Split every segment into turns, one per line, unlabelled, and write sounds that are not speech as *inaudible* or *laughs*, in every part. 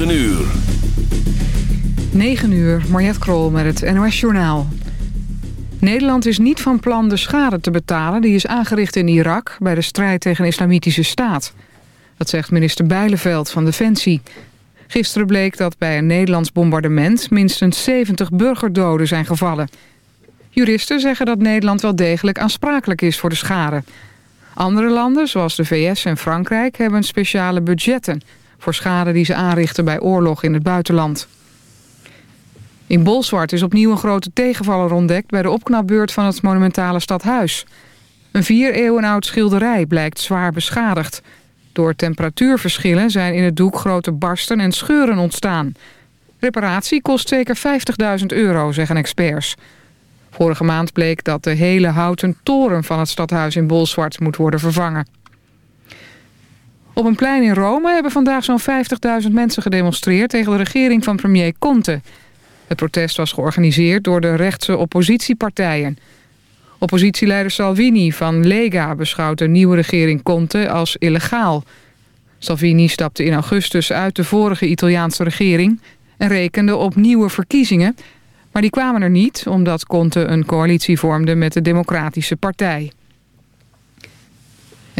9 uur.
9 uur, Mariette Krol met het NOS Journaal. Nederland is niet van plan de schade te betalen... die is aangericht in Irak bij de strijd tegen de islamitische staat. Dat zegt minister Bijleveld van Defensie. Gisteren bleek dat bij een Nederlands bombardement... minstens 70 burgerdoden zijn gevallen. Juristen zeggen dat Nederland wel degelijk aansprakelijk is voor de schade. Andere landen, zoals de VS en Frankrijk... hebben speciale budgetten voor schade die ze aanrichten bij oorlog in het buitenland. In Bolsward is opnieuw een grote tegenvaller ontdekt... bij de opknapbeurt van het monumentale stadhuis. Een vier eeuwen oud schilderij blijkt zwaar beschadigd. Door temperatuurverschillen zijn in het doek grote barsten en scheuren ontstaan. Reparatie kost zeker 50.000 euro, zeggen experts. Vorige maand bleek dat de hele houten toren van het stadhuis in Bolsward moet worden vervangen. Op een plein in Rome hebben vandaag zo'n 50.000 mensen gedemonstreerd... tegen de regering van premier Conte... Het protest was georganiseerd door de rechtse oppositiepartijen. Oppositieleider Salvini van Lega beschouwt de nieuwe regering Conte als illegaal. Salvini stapte in augustus uit de vorige Italiaanse regering... en rekende op nieuwe verkiezingen... maar die kwamen er niet omdat Conte een coalitie vormde met de Democratische Partij.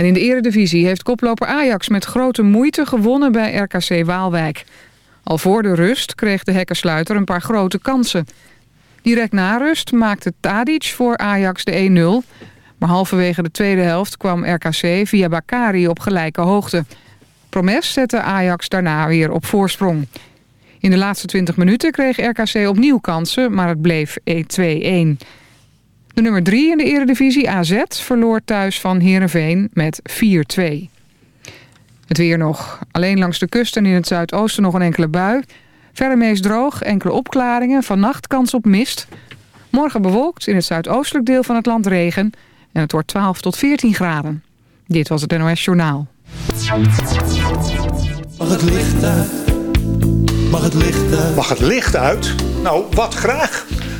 En in de eredivisie heeft koploper Ajax met grote moeite gewonnen bij RKC Waalwijk... Al voor de rust kreeg de hekkensluiter een paar grote kansen. Direct na rust maakte Tadic voor Ajax de 1-0. Maar halverwege de tweede helft kwam RKC via Bakari op gelijke hoogte. Promes zette Ajax daarna weer op voorsprong. In de laatste 20 minuten kreeg RKC opnieuw kansen, maar het bleef 2-1. De nummer 3 in de eredivisie AZ verloor thuis van Heerenveen met 4-2. Het weer nog. Alleen langs de kust en in het zuidoosten nog een enkele bui. Verder meest droog, enkele opklaringen. Vannacht kans op mist. Morgen bewolkt, in het zuidoostelijk deel van het land regen. En het wordt 12 tot 14 graden. Dit was het NOS Journaal.
Mag het licht uit? Mag het licht uit?
Mag het licht uit? Nou, wat graag.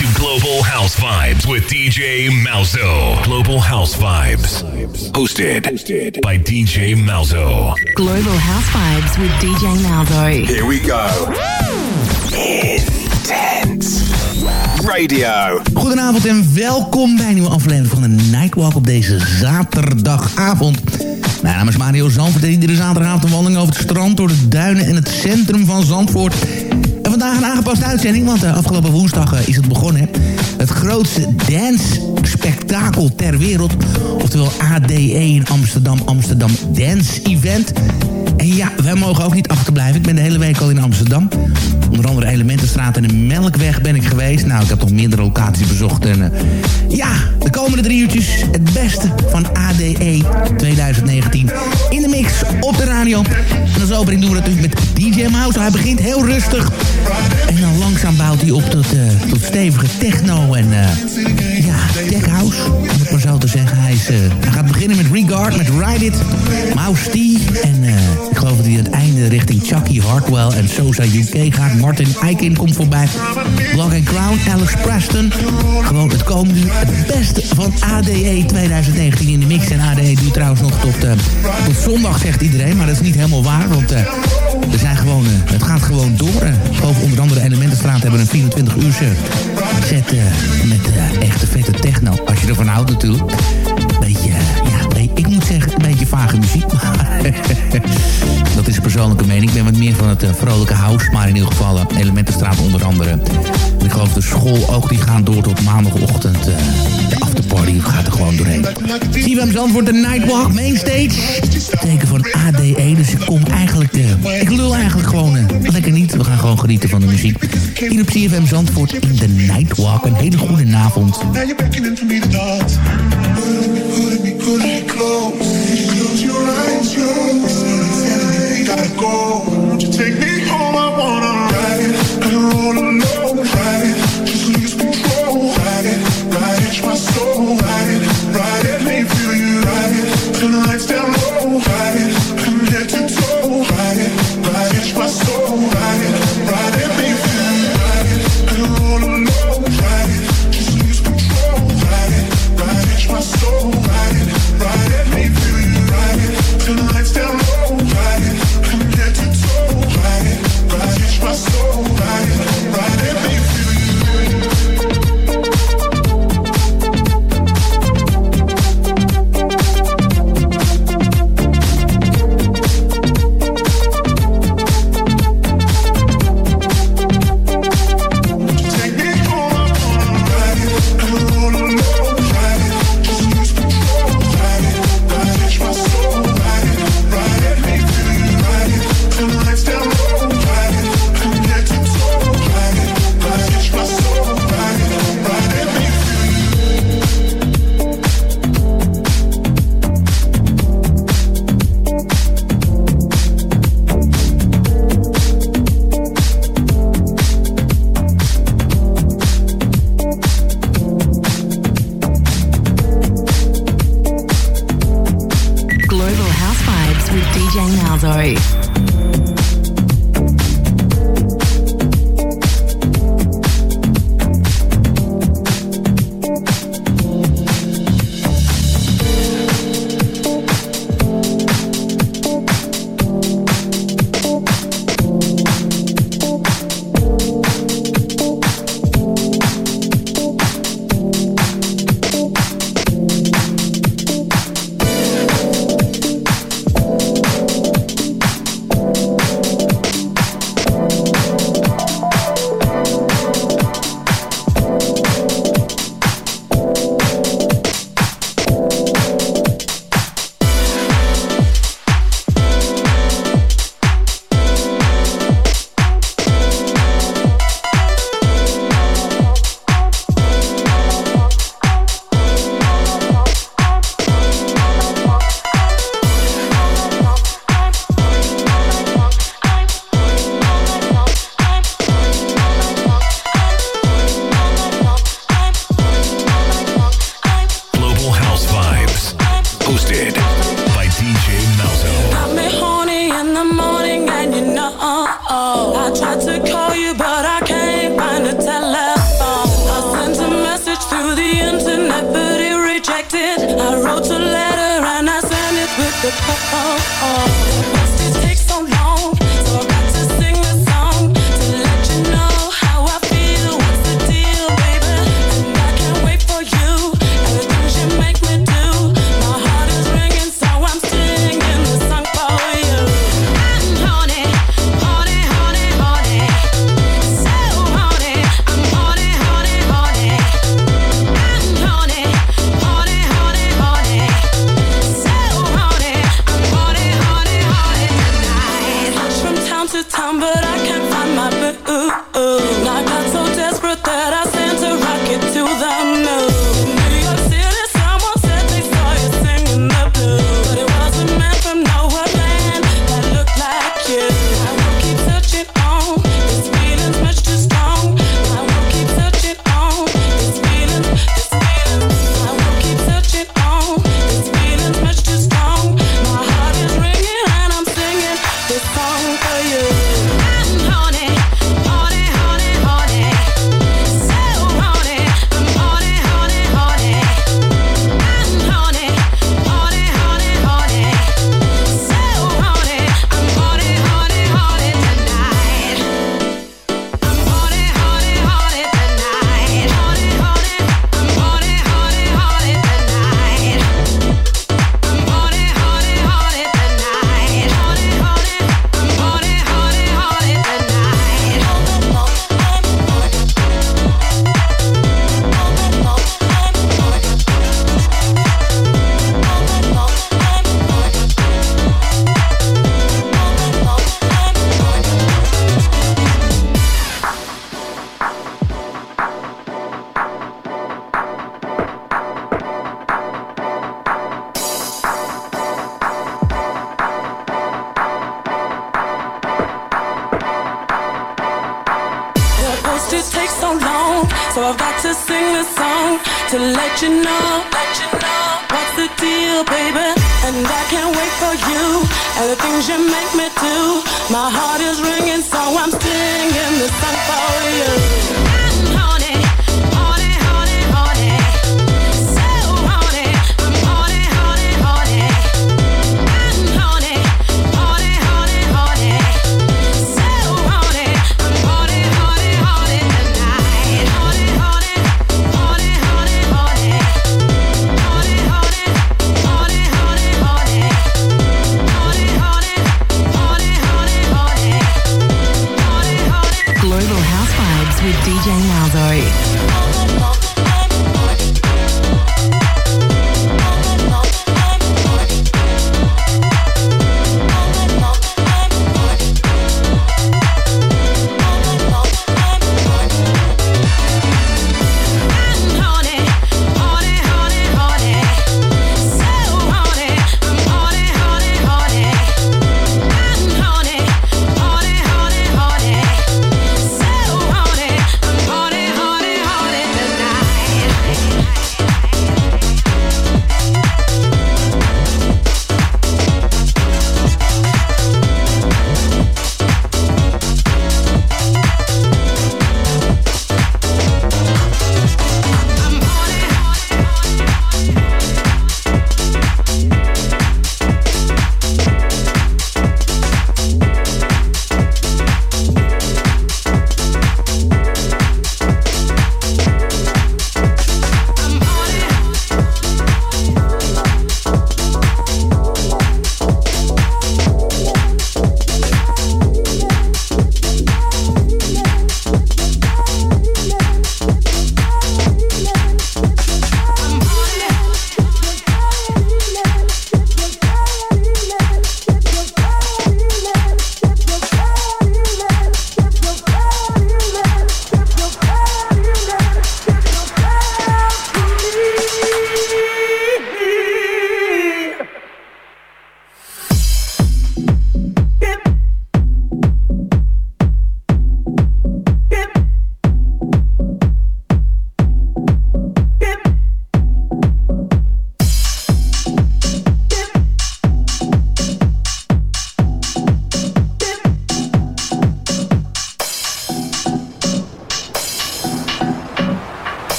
to Global House Vibes with DJ Malzo. Global House Vibes. Hosted, by DJ Malzo.
Global House Vibes with DJ Malzo.
Here we go.
Intense Radio.
Goedenavond en welkom bij een nieuwe aflevering van de Nightwalk op deze zaterdagavond. Mijn naam is Mario Zandvoort en iedere zaterdagavond een wandeling over het strand, door de duinen en het centrum van Zandvoort. Vandaag een aangepaste uitzending, want uh, afgelopen woensdag uh, is het begonnen. Het grootste dance-spektakel ter wereld. Oftewel ADE in Amsterdam, Amsterdam Dance Event. En ja, wij mogen ook niet achterblijven. Ik ben de hele week al in Amsterdam. Onder andere Elementenstraat en de Melkweg ben ik geweest. Nou, ik heb nog meerdere locaties bezocht. En uh, ja, de komende drie uurtjes het beste van ADE 2019. In de mix op de radio. En als opening doen we natuurlijk met DJ Mouse. Hij begint heel rustig. En dan langzaam bouwt hij op tot, uh, tot stevige techno en uh, ja, tech house. Om het maar zo te zeggen. Hij, is, hij gaat beginnen met Regard, met Ride It, Mouse T. En ik geloof dat hij aan het einde richting Chucky Hartwell en Sosa UK gaat. Martin Eiken komt voorbij. Block and Crown, Alex Preston. Gewoon het komende het beste van ADE 2019 in de mix. En ADE doet trouwens nog tot, tot zondag, zegt iedereen. Maar dat is niet helemaal waar, want er zijn gewoon, het gaat gewoon door. Uh, onder andere Hebben een 24 uur set met echte vette techno. Als je ervan houdt natuurlijk. Beetje, ja, ik moet zeggen, een beetje vage muziek. *laughs* dat is een persoonlijke mening. Ik ben wat meer van het vrolijke house. Maar in ieder geval Elementenstraat onder andere. Ik geloof de school ook, die gaan door tot maandagochtend. Uh,
Party gaat er gewoon doorheen. CWM Zandvoort, de Nightwalk, Mainstage. Teken van ADE, dus ik kom eigenlijk... Uh, ik lul eigenlijk gewoon uh, lekker niet. We gaan gewoon genieten van de muziek. Hier op CFM Zandvoort in de Nightwalk. Een hele goede avond.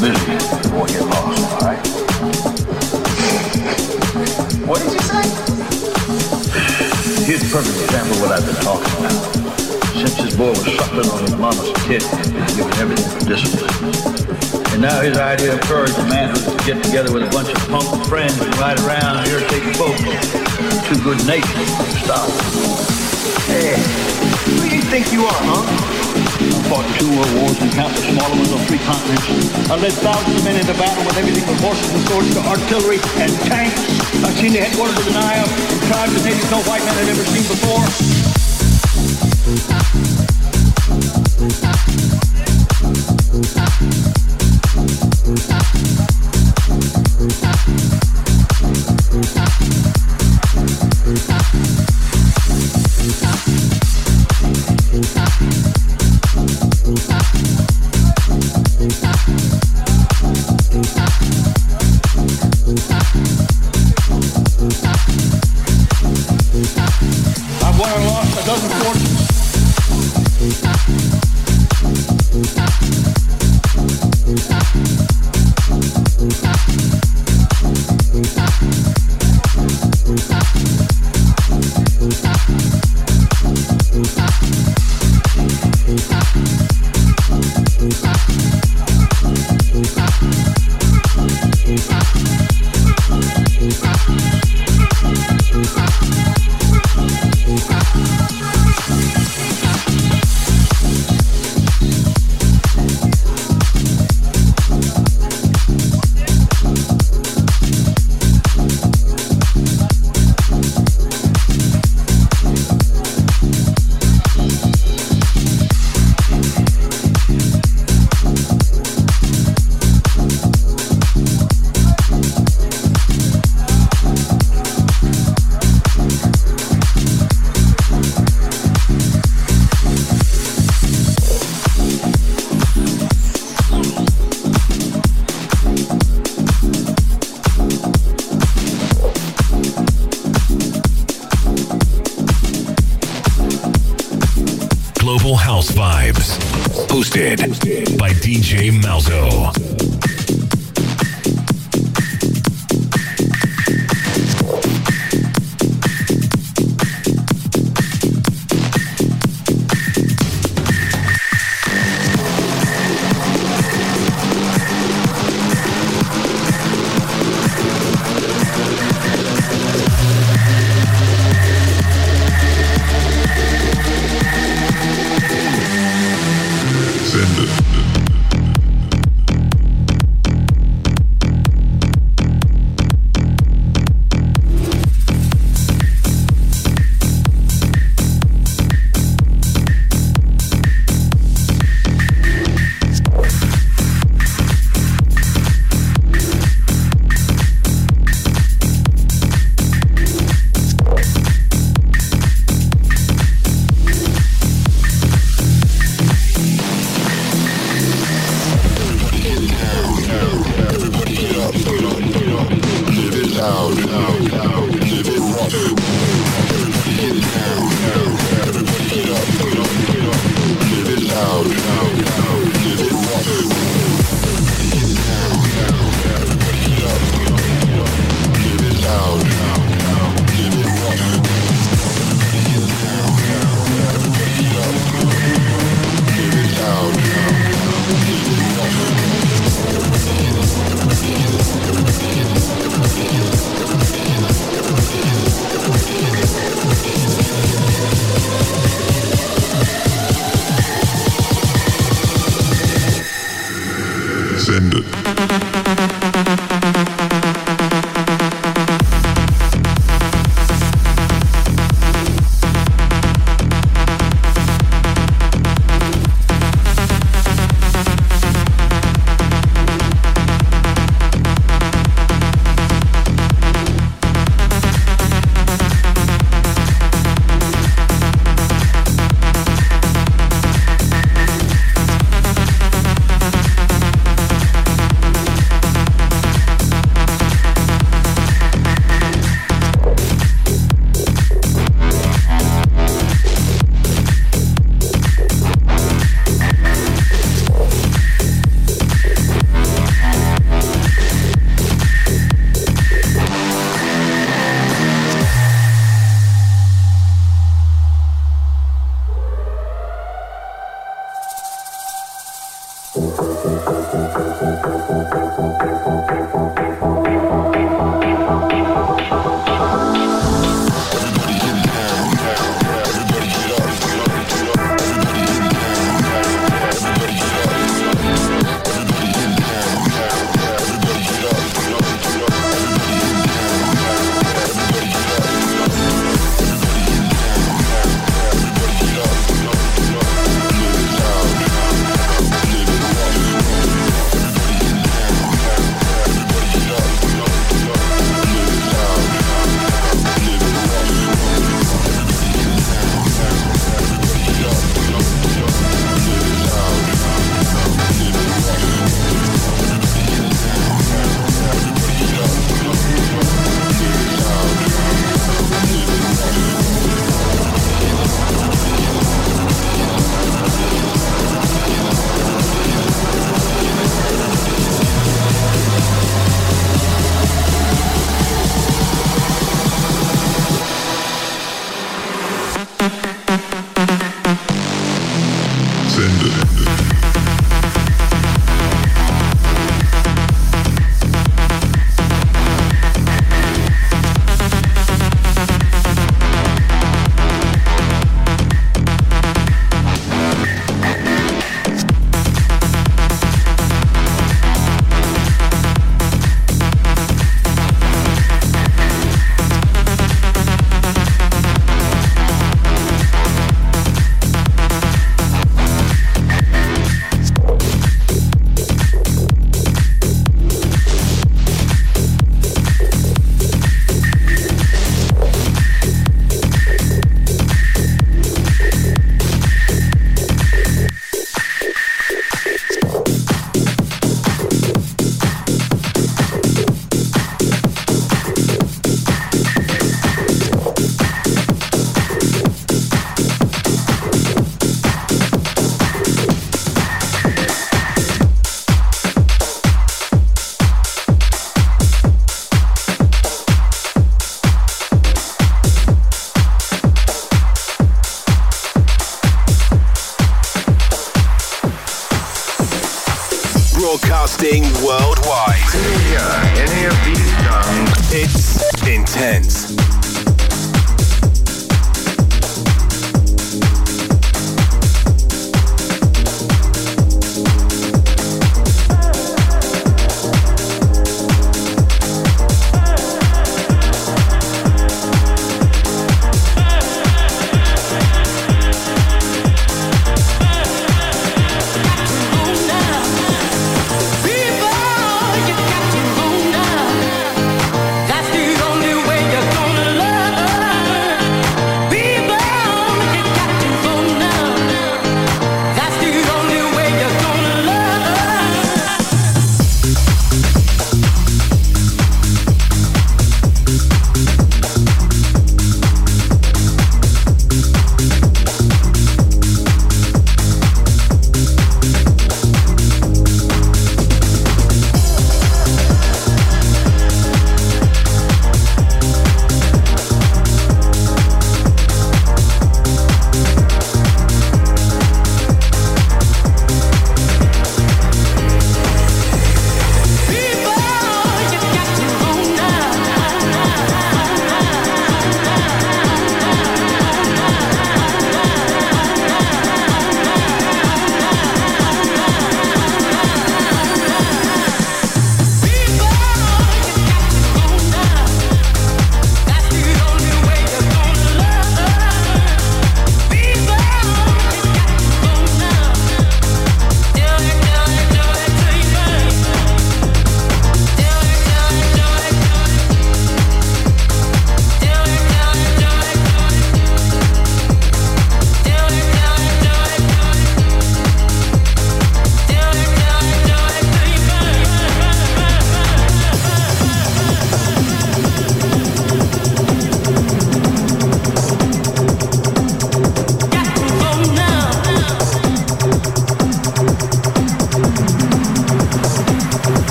before you
get lost, alright? What
did you
say?
Here's a perfect example of what I've been talking about. Since this boy was suckling on his mama's tit, he's been given everything for discipline. And now his idea of courage and man is to get together with a bunch of punk friends and ride around and irritate folks. Too good natured. to Stop. Hey, who do you think you are, huh? Fought two world wars and countless smaller ones on three continents. I led thousands of men into battle with everything from horses and swords to artillery and tanks. I've seen the headquarters of the Nile and tribes and natives no white man had ever seen before. I've
by DJ Malzo.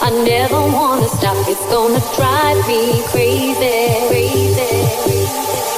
I never wanna stop. It's gonna drive me crazy, crazy. crazy.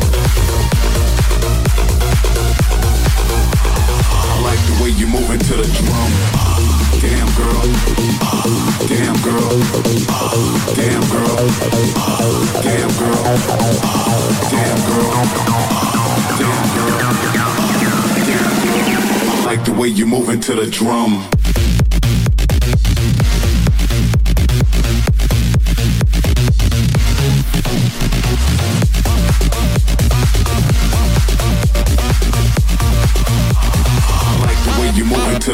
Like the way you moving to the drum. Damn girl. Damn girl. Damn girl. Damn girl. Damn girl. Damn girl. I like the way you moving to the drum.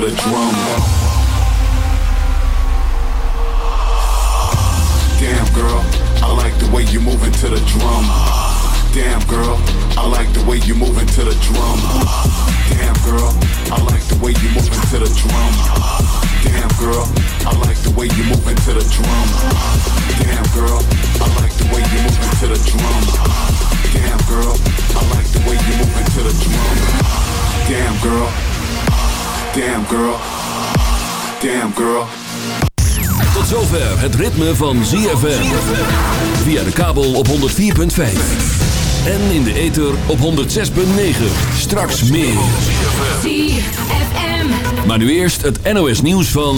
The drum. Damn girl, I like the way you moving to the drum. Damn girl, I like the way you moving to the drum. Damn girl, I like the way you moving to the drum. Damn girl, I like the way you moving to the drum. Damn girl, I like the way you moving to the drum. Damn girl, I like the way you moving to the drum. Damn girl, damn girl, damn girl.
Tot zover het ritme van ZFM. Via de kabel op 104.5. En in de ether op 106.9. Straks meer.
ZFM.
Maar nu eerst het NOS nieuws van...